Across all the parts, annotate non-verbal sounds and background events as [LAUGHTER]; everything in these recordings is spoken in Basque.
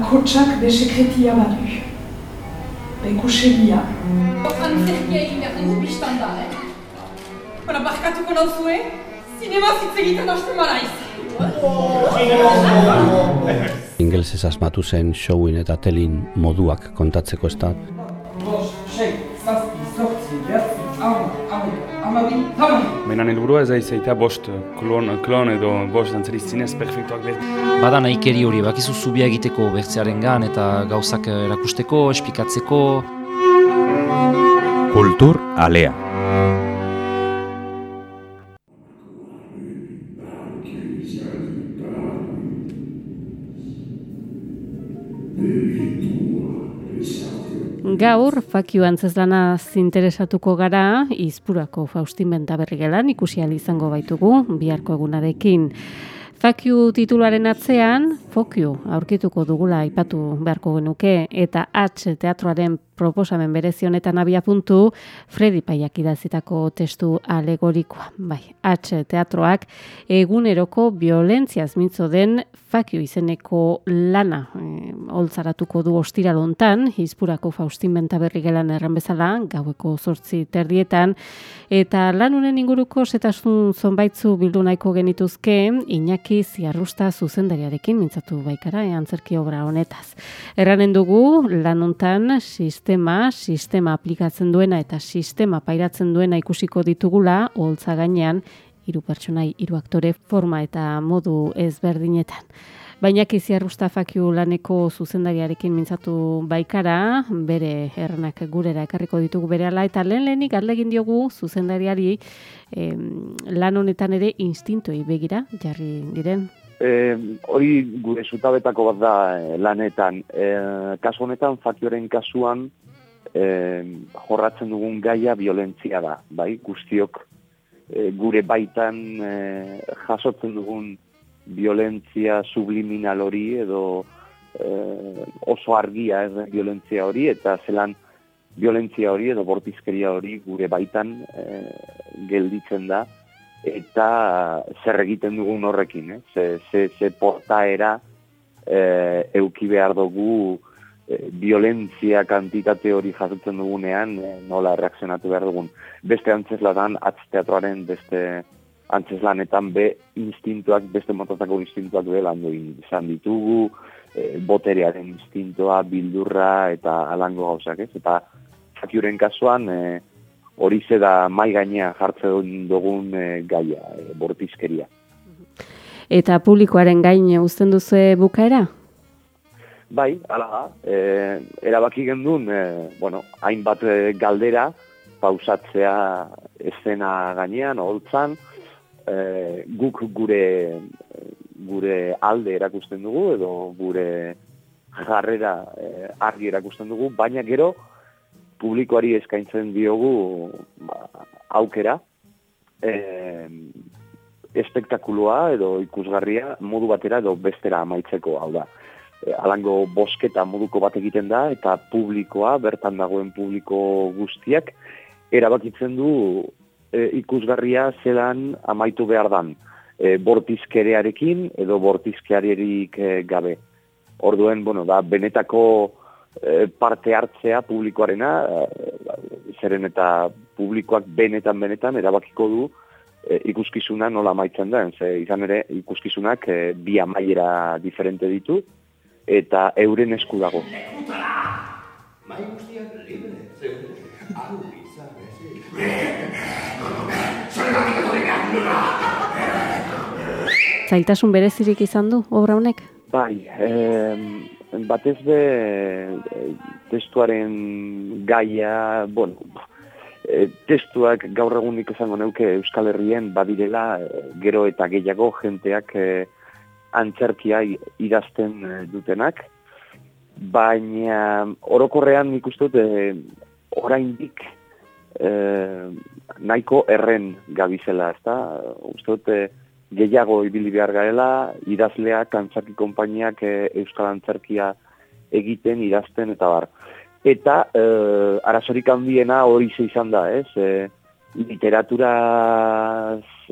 bakotsak be sekretia badu. Be kusegia. Antzerkia egin behar dugu biztan da, eh? Bara, barkatuko nauzue, zinema zitzegiten hasten maraiz. Ingelsez asmatu zen showin eta telin moduak kontatzeko ez da. Menan helburua ez aizaita bost klon, klon edo bost dantzari zinez perfektuak behar. Bada nahikeri hori, bakizu zubia egiteko bertzearen gan eta gauzak erakusteko, espikatzeko. Kultur alea. Gaur, fakio antzezlana zinteresatuko gara, izpurako Faustin Bentaberri gelan ikusi izango baitugu, biharko egunarekin. Fakiu titularen atzean, Fokiu aurkituko dugula aipatu beharko genuke, eta H teatroaren proposamen berezi honetan abia puntu, Fredi Paiak idazitako testu alegorikoa. Bai, H teatroak eguneroko violentziaz mintzo den Fakio izeneko lana e, holtzaratuko du ostiralontan, Hizpurako Faustin Bentaberri gelan erran bezala, gaueko zortzi terdietan, eta lanunen inguruko zetasun zonbaitzu bildu nahiko genituzke, Iñaki Ziarrusta zuzendariarekin mintzatu baikara, e, obra honetaz. Erranen dugu, lanuntan sistema, sistema aplikatzen duena eta sistema pairatzen duena ikusiko ditugula, holtza gainean, hiru pertsonai, hiru aktore forma eta modu ezberdinetan. Baina kiziarrusta fakiu laneko zuzendariarekin mintzatu baikara, bere errenak gurera ekarriko ditugu bere ala, eta lehen lehenik aldegin diogu zuzendariari em, lan honetan ere instintoi begira, jarri diren. E, hori gure zutabetako bat da eh, lanetan. E, kasu honetan, fakioren kasuan, e, jorratzen dugun gaia violentzia da, bai, guztiok e, gure baitan e, jasotzen dugun violentzia subliminal hori edo e, oso argia ez violentzia hori eta zelan violentzia hori edo bortizkeria hori gure baitan e, gelditzen da eta zer egiten dugun horrekin, eh? ze, ze, ze portaera e, euki behar dugu violentzia kantitate hori jasotzen dugunean e, nola reakzionatu behar dugun. Beste antzeslatan, atz teatroaren beste antzeslanetan be instintuak, beste motatako instintuak be lan izan ditugu, e, boterearen instintoa, bildurra eta alango gauzak ez, eta zakiuren kasuan e, hori ze da mai gainea jartzen dugun e, gaia, e, bortizkeria. Eta publikoaren gain uzten duzu bukaera? Bai, ala da, e, erabaki gendun, e, bueno, hainbat e, galdera, pausatzea eszena gainean, holtzan, e, guk gure gure alde erakusten dugu, edo gure jarrera e, argi erakusten dugu, baina gero, publikoari eskaintzen diogu ba, aukera, e, espektakuloa edo ikusgarria modu batera edo bestera amaitzeko, hau da. E, alango bosketa moduko bat egiten da, eta publikoa, bertan dagoen publiko guztiak, erabakitzen du e, ikusgarria zelan amaitu behar dan, e, bortizkerearekin edo bortizkearerik e, gabe. Orduen, bueno, da, benetako parte hartzea publikoarena, e, zeren eta publikoak benetan-benetan erabakiko du e, ikuskizuna nola amaitzen da, ze izan ere ikuskizunak e, bi amaiera diferente ditu, eta euren esku dago. Mai guztiak libre, zeu, hau izan, Zailtasun berezirik izan du, obra honek? Bai, eh, batez be testuaren gaia, bueno, e, testuak gaur egunik izango neuke Euskal Herrien badirela e, gero eta gehiago jenteak e, antzerkia idazten dutenak, baina orokorrean nik uste dut e, oraindik e, nahiko erren gabizela, ezta? Uste dut e, gehiago ibili behar garela, idazleak, antzerki konpainiak e, Euskal Antzerkia egiten, idazten, eta bar. Eta e, arazorik handiena hori ze izan da, ez? E, literatura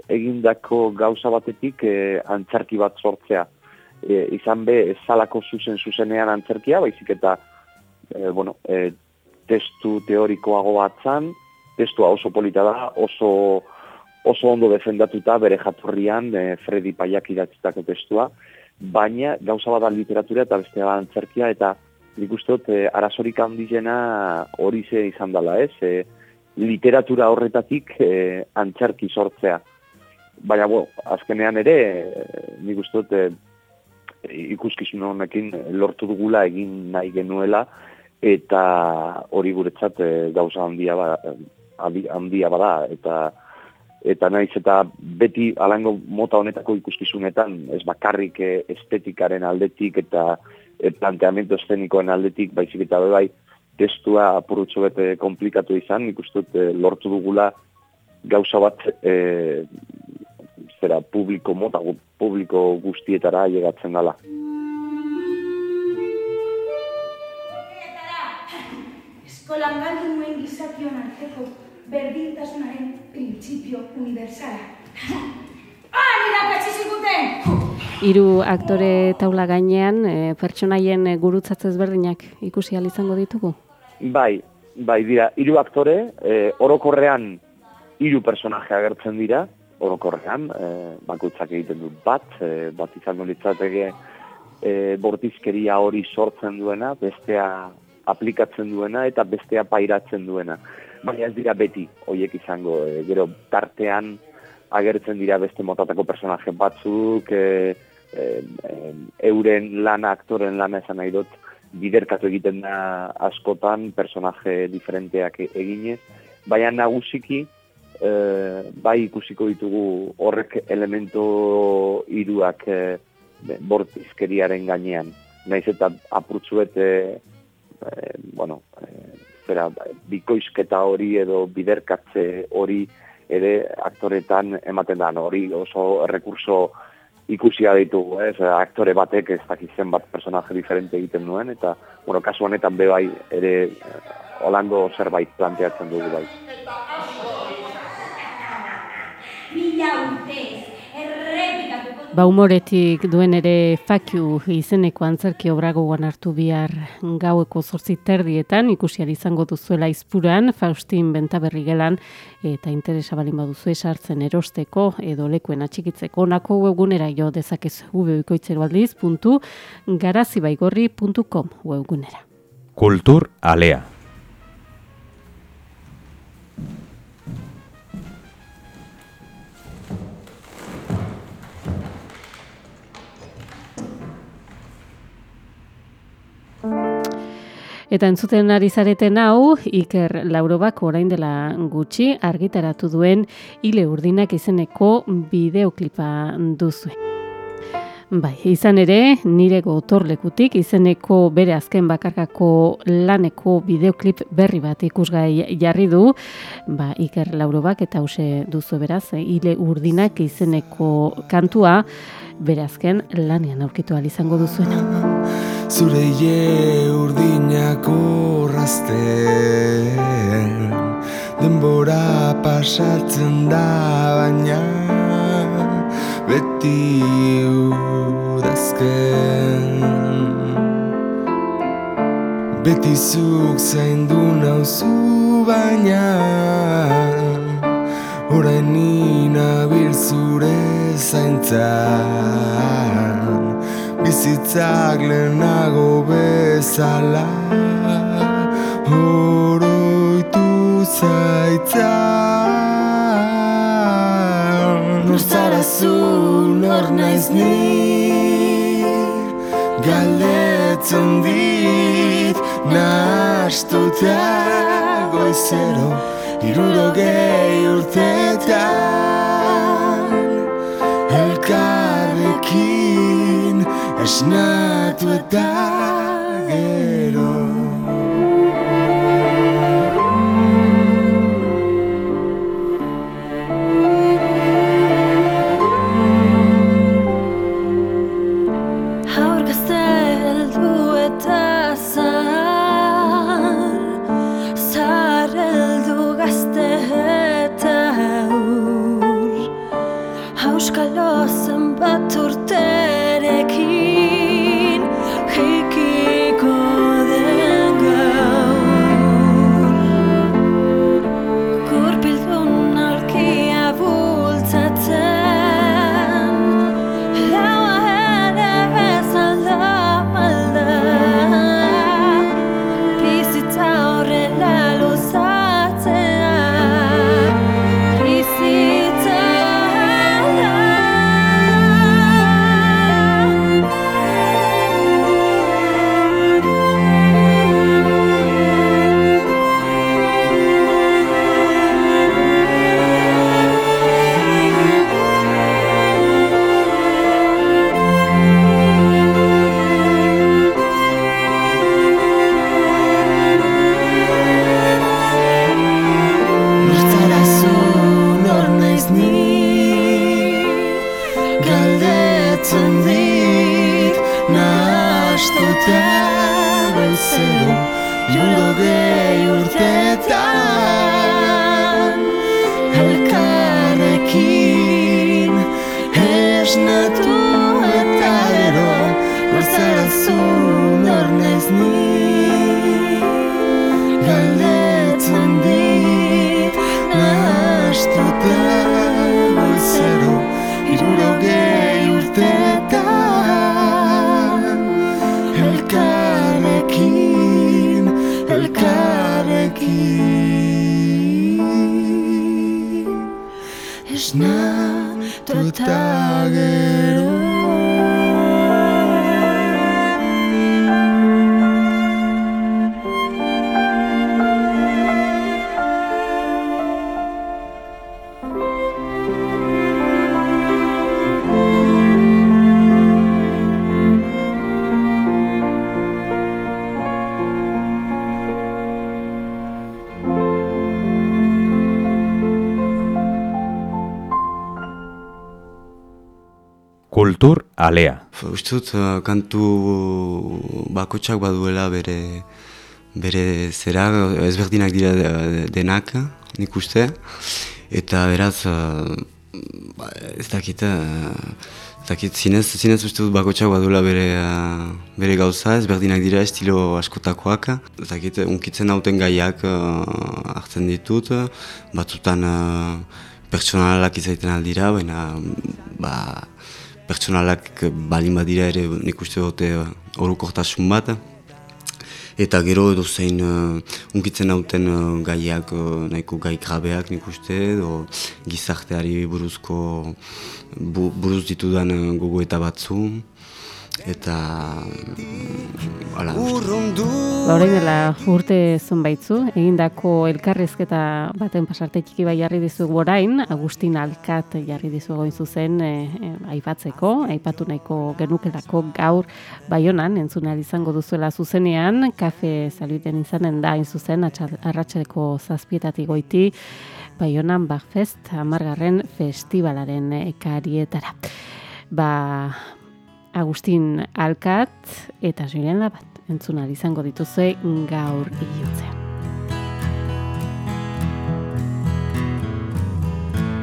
egindako gauza batetik e, antzerki bat sortzea. e, izan be zalako zuzen zuzenean antzerkia, baizik eta e, bueno, e, testu teorikoago batzan, testua oso polita da, oso, oso ondo defendatuta bere jatorrian e, Freddy Paiak idatzitako testua, baina gauza bada literatura eta beste da antzerkia, eta nik uste dut e, arazorik handizena hori ze izan dela, ez? E, literatura horretatik e, antzerki sortzea. Baina, bo, azkenean ere, e, nik uste dut, e, ikuskizun honekin lortu dugula egin nahi genuela, eta hori guretzat e, gauza handia, ba, handia bada, eta eta naiz eta beti alango mota honetako ikuskizunetan ez bakarrik estetikaren aldetik eta e, planteamiento eszenikoen aldetik baizik eta bai testua apurutxo bete komplikatu izan, nik uste dut lortu dugula gauza bat e, zera publiko mota, publiko guztietara llegatzen dala. Eskolan galdu nuen gizakion arteko berdintasunaren printzipio universala. [LAUGHS] Ah! Hiru aktore taula gainean, e, pertsonaien gurutzatzez berdinak ikusi izango ditugu? Bai, bai dira, hiru aktore, e, orokorrean hiru personaje agertzen dira, orokorrean, e, bakoitzak egiten dut bat, e, bat izango litzateke e, bortizkeria hori sortzen duena, bestea aplikatzen duena eta bestea pairatzen duena. Baina ez dira beti, hoiek izango, e, gero tartean agertzen dira beste motatako personaje batzuk, e, e, e, euren lana, aktoren lana esan nahi dut, biderkatu egiten da askotan, personaje diferenteak eginez, baina nagusiki, e, bai ikusiko ditugu horrek elemento hiruak e, bortizkeriaren gainean. Naiz eta apurtzuet, e, e, bueno, e, zera, bikoizketa hori edo biderkatze hori ere aktoretan ematen da hori oso errekurso ikusia ditugu, ez, aktore batek ez dakizen bat personaje diferente egiten duen, eta, bueno, kasu honetan be bai, ere, holango zerbait planteatzen dugu bai. Ba humoretik duen ere fakiu izeneko antzerki obragoan hartu bihar gaueko zortzi terdietan ikusiari izango duzuela izpuran, Faustin Bentaberri gelan eta interesa balin baduzu esartzen erosteko edo lekuen atxikitzeko nako webgunera jo dezakez www.garazibaigorri.com webgunera. Kultur alea. Eta entzuten ari zareten hau, Iker Laurobak orain dela gutxi argitaratu duen Ile Urdinak izeneko bideoklipa duzu. Bai, izan ere, nire gotorlekutik izeneko bere azken bakarkako laneko bideoklip berri bat ikusgai jarri du, ba, Iker Laurobak eta hause duzu beraz, Ile Urdinak izeneko kantua bere azken lanean aurkitu izango duzuena. Zure ie urdinak urrazten. Denbora pasatzen da baina Beti udazken. Beti zuk zaindu nauzu baina Horain inabil zure zaintzan Bizitzak lehenago bezala. Horoitu zaitzan. Nor zara zu, nor naiz ni. Galdetzen dit Nahastuta goizero Irurogei urtetan esnatu eta gero Haur gazteldu eta Zahar heldu gazte eta haur Hauskalo zenbat urterekin Kultur alea. Uste dut, uh, kantu bakotsak baduela bere, bere zera, ezberdinak dira de- denak, nik uste. Eta beraz, ba, ez dakit, ez dakit, zinez, zinez uste dut bakotsak baduela bere, bere gauza, ezberdinak dira estilo askotakoak. Ez dakit, unkitzen hauten gaiak hartzen ditut, batzutan pertsonalak izaiten aldira, baina ba, pertsonalak balin badira ere nik uste dute orokortasun bat. Eta gero edo zein uh, unkitzen hauten uh, gaiak uh, nahiko gai grabeak nik uste, edo gizarteari buruzko bu, buruz ditudan uh, gogoeta batzu. Eta... mm, Hala, Ba, orain dela urte zunbaitzu, egindako elkarrezketa baten pasarte txiki bai jarri dizugu orain, Agustin Alkat jarri dizugu hain zuzen e, e, aipatzeko, aipatu nahiko genukelako gaur baionan, entzuna izango duzuela zuzenean, kafe salbiten izanen da hain zuzen, arratsaldeko zazpietatik goiti, baionan Bagfest amargarren festivalaren ekarietara. Ba, Agustin Alkat eta Julian Labat. Entzuna izango dituzue gaur ilutzean.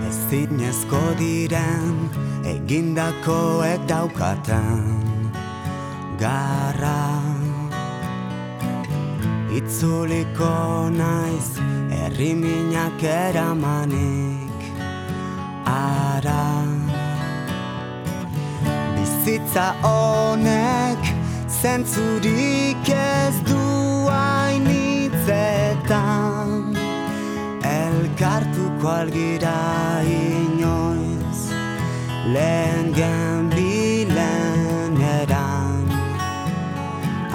Ezinezko diren egindakoek daukaten garra. Itzuliko naiz herri minak eramanik ara Bizitza honek zentzurik ez du hainitzetan Elkartuko algira inoiz Lehen genbilen eran.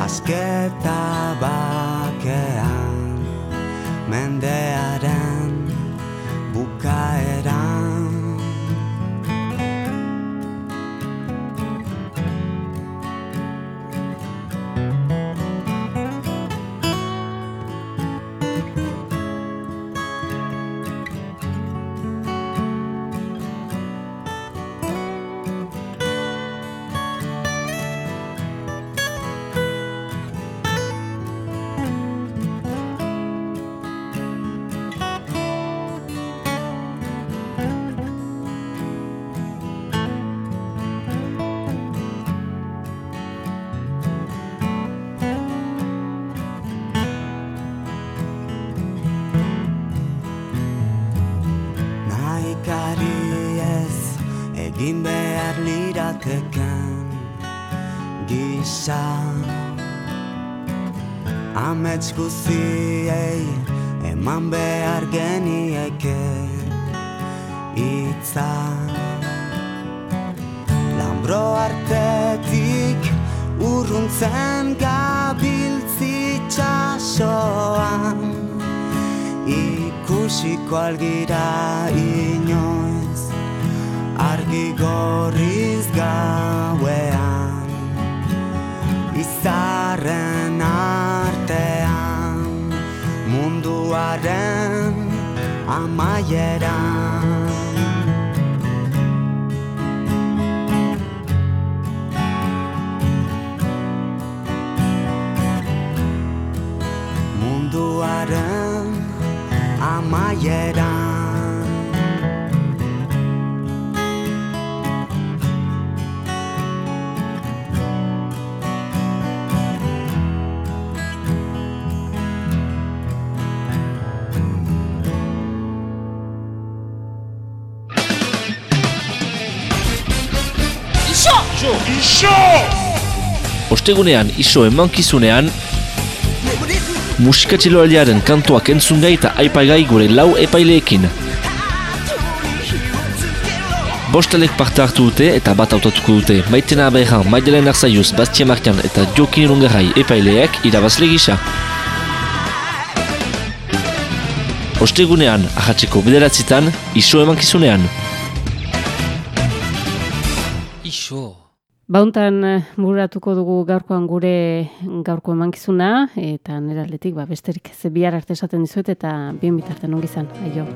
Asketa bakean Mendearen lirateken gisa Amets guziei eman behar genieke itza Lambro artetik urruntzen gabiltzi txasoan Ikusiko algira inoiz argi gorriz gauean Izarren artean Munduaren amaieran. Munduaren amaieran. Iso! Iso! Ostegunean iso emankizunean musikatxiloaldiaren kantuak entzungai eta aipagai gure lau epaileekin. Bostalek parte hartu dute eta bat autatuko dute Maitena Abejan, Maidelen Arzaiuz, Bastia Martian eta Jokin Irungarai epaileak irabazle gisa. Ostegunean, ahatzeko bederatzitan, iso emankizunean. Bauntan buratuko dugu gaurkoan gure gaurko emankizuna eta nire aldetik ba, besterik ze bihar arte esaten dizuet eta bien bitarten ongi izan. Aio.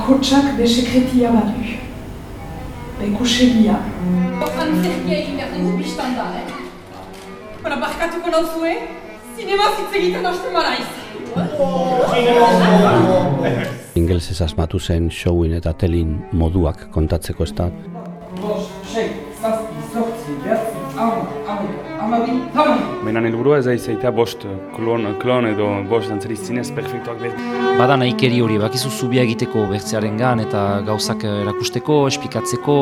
Bakotsak be sekretia badu. Bekusegia. Antzerkia egin behar dugu biztan da, eh? Hora, barkatuko nauzue, zinema hitz egiten hasten maraiz. Ingelsez asmatu zen showin eta telin moduak kontatzeko ez da. Menan helburua ez da izaita bost klon, klon edo bost dantzari zinez perfektuak behar. Bada nahikeri hori, bakizu zubia egiteko bertzearengan eta gauzak erakusteko, esplikatzeko.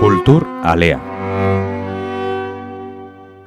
Kultur alea.